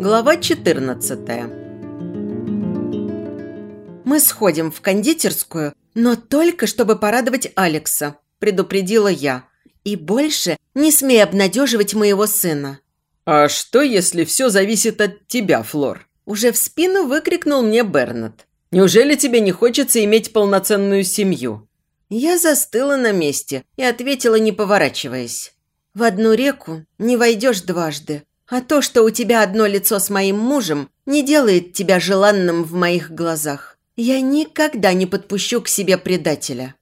Глава 14 «Мы сходим в кондитерскую, но только чтобы порадовать Алекса», – предупредила я. «И больше не смей обнадеживать моего сына». «А что, если все зависит от тебя, Флор?» Уже в спину выкрикнул мне Бернат. «Неужели тебе не хочется иметь полноценную семью?» Я застыла на месте и ответила, не поворачиваясь. «В одну реку не войдешь дважды. А то, что у тебя одно лицо с моим мужем, не делает тебя желанным в моих глазах. Я никогда не подпущу к себе предателя».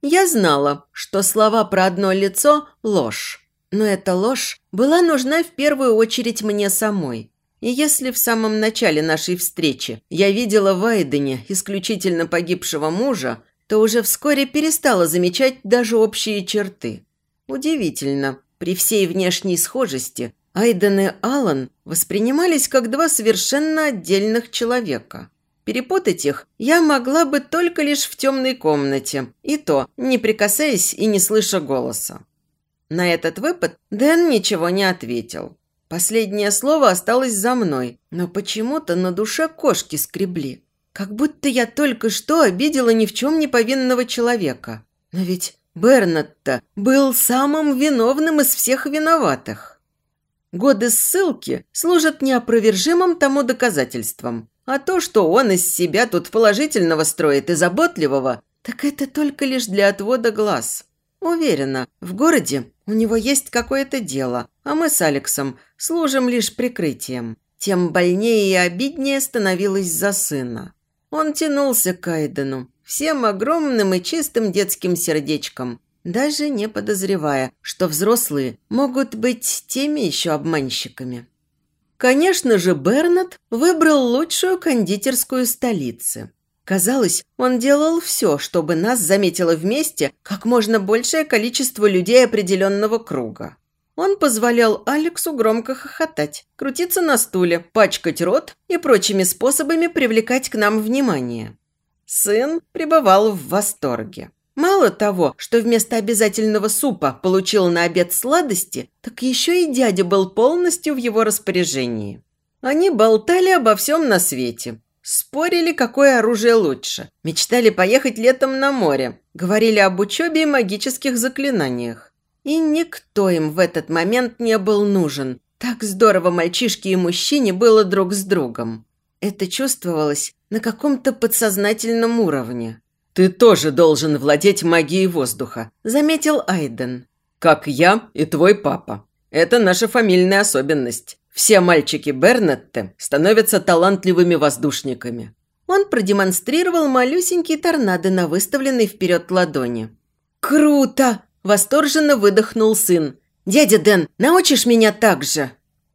Я знала, что слова про одно лицо – ложь. Но эта ложь была нужна в первую очередь мне самой. И если в самом начале нашей встречи я видела в Айдене исключительно погибшего мужа, то уже вскоре перестала замечать даже общие черты. Удивительно, при всей внешней схожести Айден и Алан воспринимались как два совершенно отдельных человека. Перепутать их я могла бы только лишь в темной комнате, и то, не прикасаясь и не слыша голоса. На этот выпад Дэн ничего не ответил. Последнее слово осталось за мной, но почему-то на душе кошки скребли. Как будто я только что обидела ни в чем не повинного человека. Но ведь Бернатта был самым виновным из всех виноватых. Годы ссылки служат неопровержимым тому доказательством. А то, что он из себя тут положительного строит и заботливого, так это только лишь для отвода глаз. Уверена, в городе у него есть какое-то дело, а мы с Алексом служим лишь прикрытием. Тем больнее и обиднее становилось за сына. Он тянулся к Айдену, всем огромным и чистым детским сердечком, даже не подозревая, что взрослые могут быть теми еще обманщиками. Конечно же, Бернат выбрал лучшую кондитерскую столицы. Казалось, он делал все, чтобы нас заметило вместе как можно большее количество людей определенного круга. Он позволял Алексу громко хохотать, крутиться на стуле, пачкать рот и прочими способами привлекать к нам внимание. Сын пребывал в восторге. Мало того, что вместо обязательного супа получил на обед сладости, так еще и дядя был полностью в его распоряжении. Они болтали обо всем на свете. Спорили, какое оружие лучше. Мечтали поехать летом на море. Говорили об учебе и магических заклинаниях. И никто им в этот момент не был нужен. Так здорово мальчишке и мужчине было друг с другом. Это чувствовалось на каком-то подсознательном уровне. «Ты тоже должен владеть магией воздуха», – заметил Айден. «Как я и твой папа. Это наша фамильная особенность. Все мальчики Бернетте становятся талантливыми воздушниками». Он продемонстрировал малюсенький торнадо на выставленной вперед ладони. «Круто!» – восторженно выдохнул сын. «Дядя Дэн, научишь меня так же?»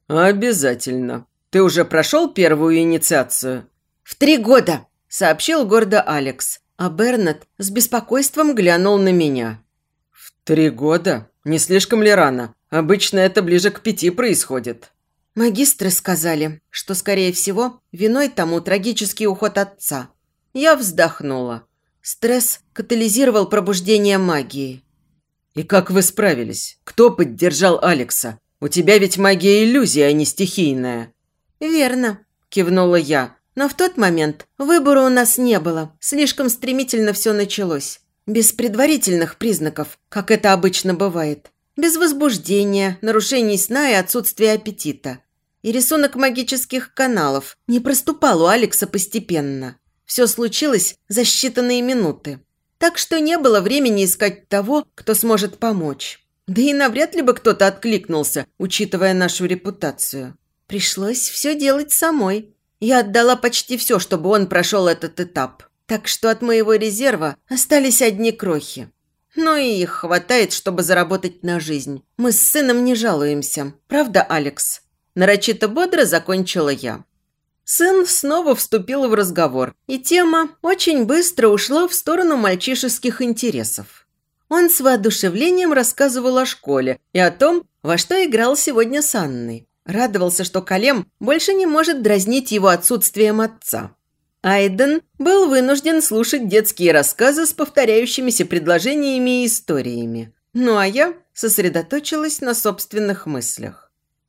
«Обязательно. Ты уже прошел первую инициацию?» «В три года», – сообщил гордо Алекс. А Бернет с беспокойством глянул на меня. «В три года? Не слишком ли рано? Обычно это ближе к пяти происходит». Магистры сказали, что, скорее всего, виной тому трагический уход отца. Я вздохнула. Стресс катализировал пробуждение магии. «И как вы справились? Кто поддержал Алекса? У тебя ведь магия иллюзии, а не стихийная». «Верно», – кивнула я. Но в тот момент выбора у нас не было. Слишком стремительно все началось. Без предварительных признаков, как это обычно бывает. Без возбуждения, нарушений сна и отсутствия аппетита. И рисунок магических каналов не проступал у Алекса постепенно. Все случилось за считанные минуты. Так что не было времени искать того, кто сможет помочь. Да и навряд ли бы кто-то откликнулся, учитывая нашу репутацию. Пришлось все делать самой. Я отдала почти все, чтобы он прошел этот этап. Так что от моего резерва остались одни крохи. Но и их хватает, чтобы заработать на жизнь. Мы с сыном не жалуемся. Правда, Алекс? Нарочито бодро закончила я. Сын снова вступил в разговор, и тема очень быстро ушла в сторону мальчишеских интересов. Он с воодушевлением рассказывал о школе и о том, во что играл сегодня с Анной. Радовался, что Калем больше не может дразнить его отсутствием отца. Айден был вынужден слушать детские рассказы с повторяющимися предложениями и историями. Ну а я сосредоточилась на собственных мыслях.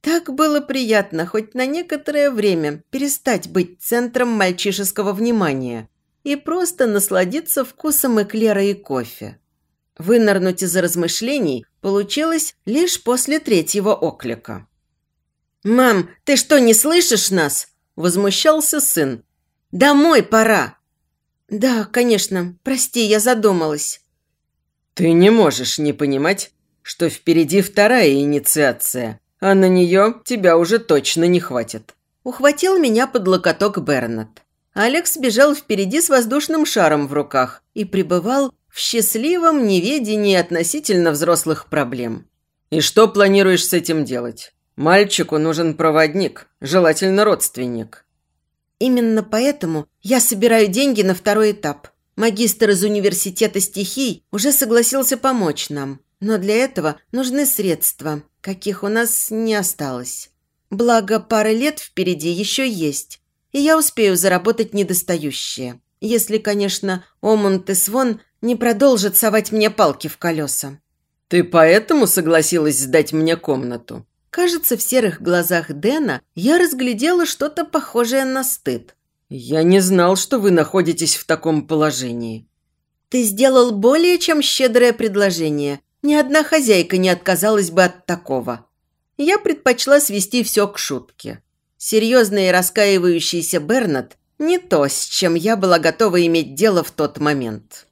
Так было приятно хоть на некоторое время перестать быть центром мальчишеского внимания и просто насладиться вкусом эклера и кофе. Вынырнуть из размышлений получилось лишь после третьего оклика. «Мам, ты что, не слышишь нас?» – возмущался сын. «Домой пора!» «Да, конечно. Прости, я задумалась». «Ты не можешь не понимать, что впереди вторая инициация, а на нее тебя уже точно не хватит». Ухватил меня под локоток Бернет. Алекс бежал впереди с воздушным шаром в руках и пребывал в счастливом неведении относительно взрослых проблем. «И что планируешь с этим делать? Мальчику нужен проводник, желательно родственник». «Именно поэтому я собираю деньги на второй этап. Магистр из университета стихий уже согласился помочь нам, но для этого нужны средства, каких у нас не осталось. Благо, пара лет впереди еще есть, и я успею заработать недостающие. Если, конечно, Омунт и Свон не продолжит совать мне палки в колеса. «Ты поэтому согласилась сдать мне комнату?» Кажется, в серых глазах Дэна я разглядела что-то похожее на стыд. «Я не знал, что вы находитесь в таком положении». «Ты сделал более чем щедрое предложение. Ни одна хозяйка не отказалась бы от такого». Я предпочла свести все к шутке. Серьезный и раскаивающийся Бернат – не то, с чем я была готова иметь дело в тот момент.